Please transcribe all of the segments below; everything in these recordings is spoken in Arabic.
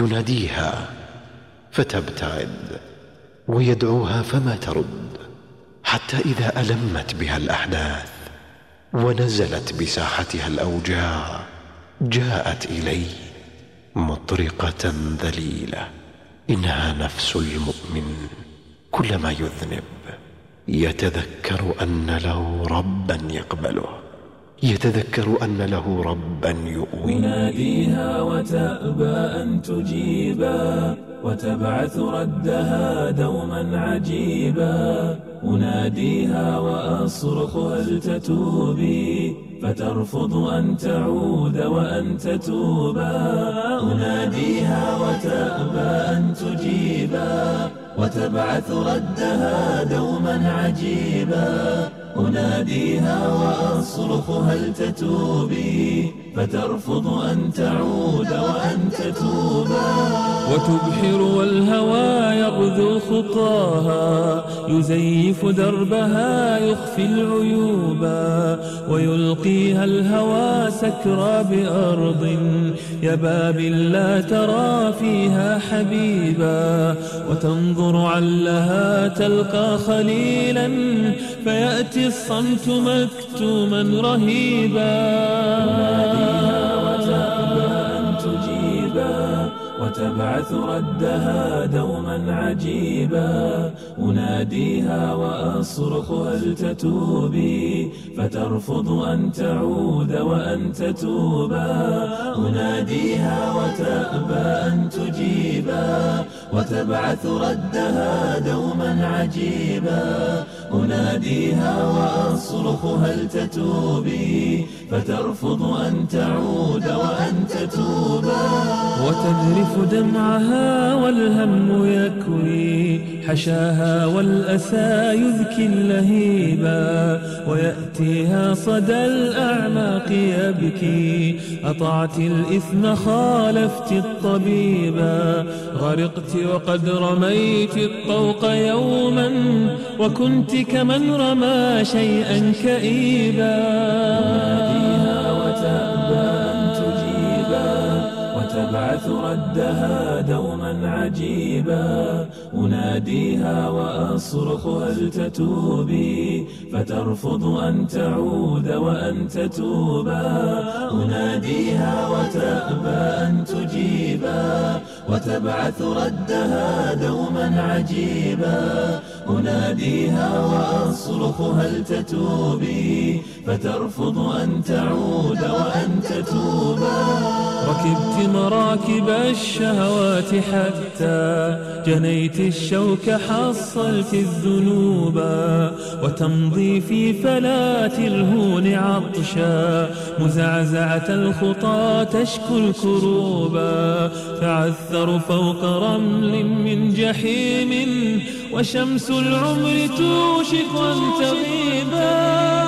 يناديها فتبتعد ويدعوها فما ترد حتى إذا ألمت بها الأحداث ونزلت بساحتها الأوجاع جاءت إلي مطرقة ذليلة إنها نفس المؤمن كلما يذنب يتذكر أن له ربا يقبله. يتذكر أن له ربا يؤوي. يناديها وتأبى أن تجيبا وتبعث ردها دوما عجيبا. أناديها وأصرخ هل تتوبي فترفض أن تعود وأن تتوبا. أناديها وتأبى أن تجيبا وتبعث ردها دوما عجيبا. أناديها وأصرخ هل تتوبي فترفض أن تعود وأن تتوبا. وتبحر والهوى يغذو خطاها يزيف دربها يخفي العيوبا ويلقيها الهوى سكرى بأرض. يباب لا ترى فيها حبيبا وتنظر علها تلقى خليلا فيأتي الصمت مكتوما رهيبا. وتبعث ردها دوما عجيبا. أناديها وأصرخ هل تتوبي؟ فترفض أن تعود وأن تتوبا. أناديها وتأبى أن تجيبا. وتبعث ردها دوما عجيبا أناديها وأصرخ هل تتوبي؟ فترفض أن تعود وأن تتوبا وتذرف دمعها والهم يكوي حشاها والأسى يذكي اللهيبا ويأتيها صدى الأعماق يبكي. أطعت الإثم خالفت الطبيبا غرقت وقد رميت الطوق يوما وكنت كمن رمى شيئا كئيبا. وتبعث ردها دوما عجيبا. أناديها وأصرخ هل تتوبي؟ فترفض أن تعود وأن تتوبا. أناديها وتأبى أن تجيبا. وتبعث ردها دوما عجيبا. أناديها وأصرخ هل تتوبي فترفض أن تعود وأن تتوبا ركبت مراكب الشهوات حتى جنيت الشوك حصلت الذنوبا وتمضي في فلات الهون عطشا مزعزعة الخطى تشكو الكروبا تعثر فوق رمل من جحيم وشمس العمر توشك أن تغيبا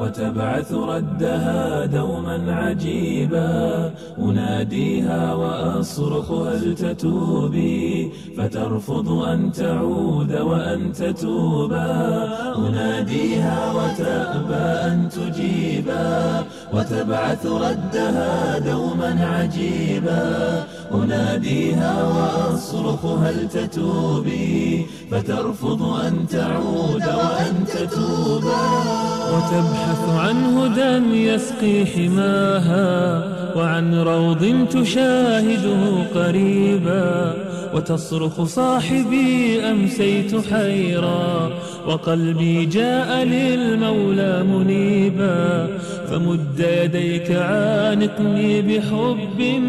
وتبعث ردها دوما عجيبا. أناديها وأصرخ هل تتوبي فترفض أن تعود وأن تتوبا. أناديها وتأبى أن تجيبا. وتبعث ردها دوما عجيبا. أناديها وأصرخ هل تتوبي فترفض أن تعود وأن تتوبا. وتبحث عن هدى يسقي حماها وعن روض تشاهده قريبا وتصرخ صاحبي أمسيت حيرا وقلبي جاء للمولى منيبا. فمد يديك عانقني بحب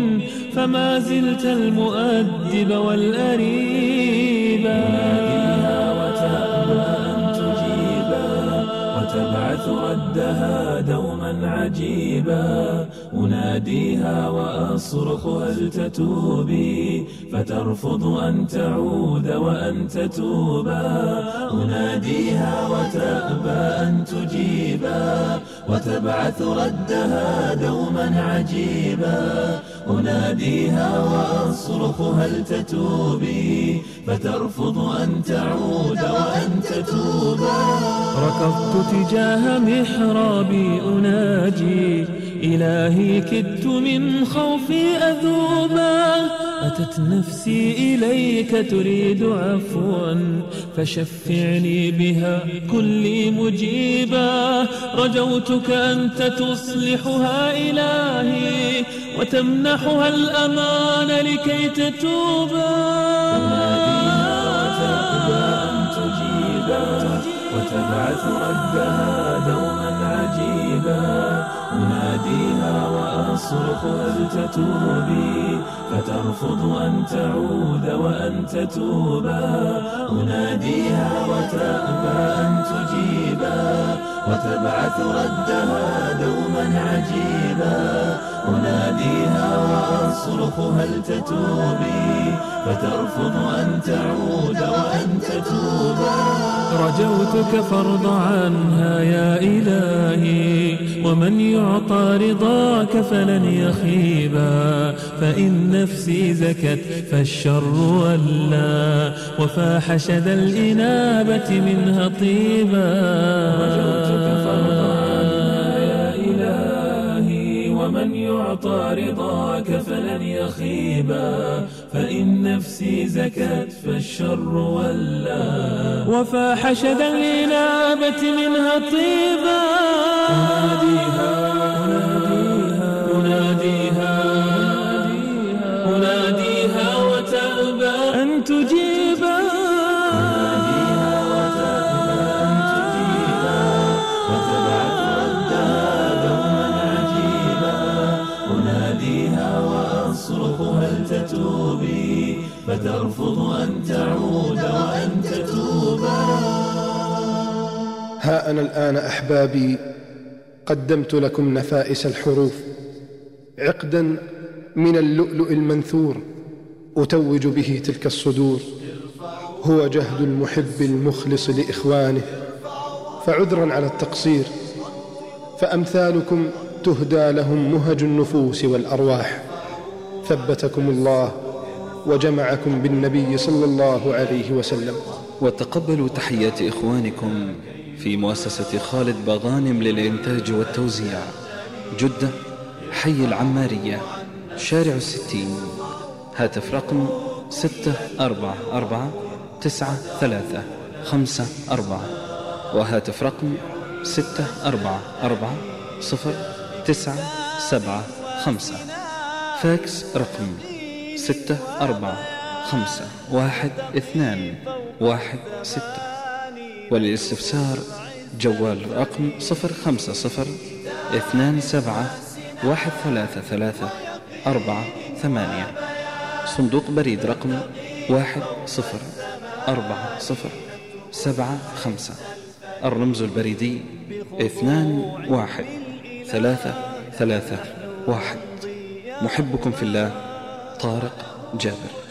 فما زلت المؤدب والأريبا وتبعث ردها دوما عجيبا أناديها وأصرخ هل تتوبي؟ فترفض أن تعود وأن تتوبا أناديها وتأبى أن تجيبا وتبعث ردها دوما عجيبا أناديها وأصرخ هل تتوبي فترفض أن تعود وأن تتوبا ركضت تجاه محرابي أناجي إلهي كدت من خوفي أذوبا. أتت نفسي إليك تريد عفوا فشفعني بها كلي مجيبا رجوتك أنت تصلحها إلهي وتمنحها الأمان لكي تتوبا وتبعث ردها دوما عجيبا. وأصرخ هل تتوبي فترفض أن تعود وأن تتوبا أناديها وتأبى أن تجيبا وتبعث ردها دوما عجيبا. أناديها وأصرخ هل تتوبي فترفض أن تعود وأن تتوبا رجوتك فارض عنها يا إلهي. ومن يعطى رضاك فلن يخيبا فإن نفسي زكت فالشر ولا وفاح شذا الإنابة منها طيبا. يا ومن يعطى رضاك فلن يخيبا فإن نفسي زكت فالشر ولا. وفاح شذا الإنابة منها طيبا. أناديها وأصرخ هل تتوبي فترفض أن تعود وأن تتوبا ها أنا الآن أحبابي قدمت لكم نفائس الحروف. عقدا من اللؤلؤ المنثور أتوج به تلك الصدور. هو جهد المحب المخلص لإخوانه. فعذرا على التقصير. فأمثالكم تهدى لهم مهج النفوس والأرواح. ثبتكم الله وجمعكم بالنبي صلى الله عليه وسلم. وتقبلوا تحيات إخوانكم في مؤسسة خالد بغانم للإنتاج والتوزيع. جدة حي العمارية شارع الستين هاتف رقم ستة أربعة أربعة تسعة ثلاثة خمسة أربعة وهاتف رقم ستة أربعة أربعة صفر تسعة سبعة خمسة. فاكس رقم ستة أربعة خمسة واحد اثنان واحد ستة. وللاستفسار جوال رقم صفر خمسة صفر اثنان سبعة واحد ثلاثة ثلاثة أربعة ثمانية. صندوق بريد رقم واحد صفر أربعة صفر سبعة خمسة. الرمز البريدي اثنان واحد. ثلاثة ثلاثة واحد. محبكم في الله طارق جابر.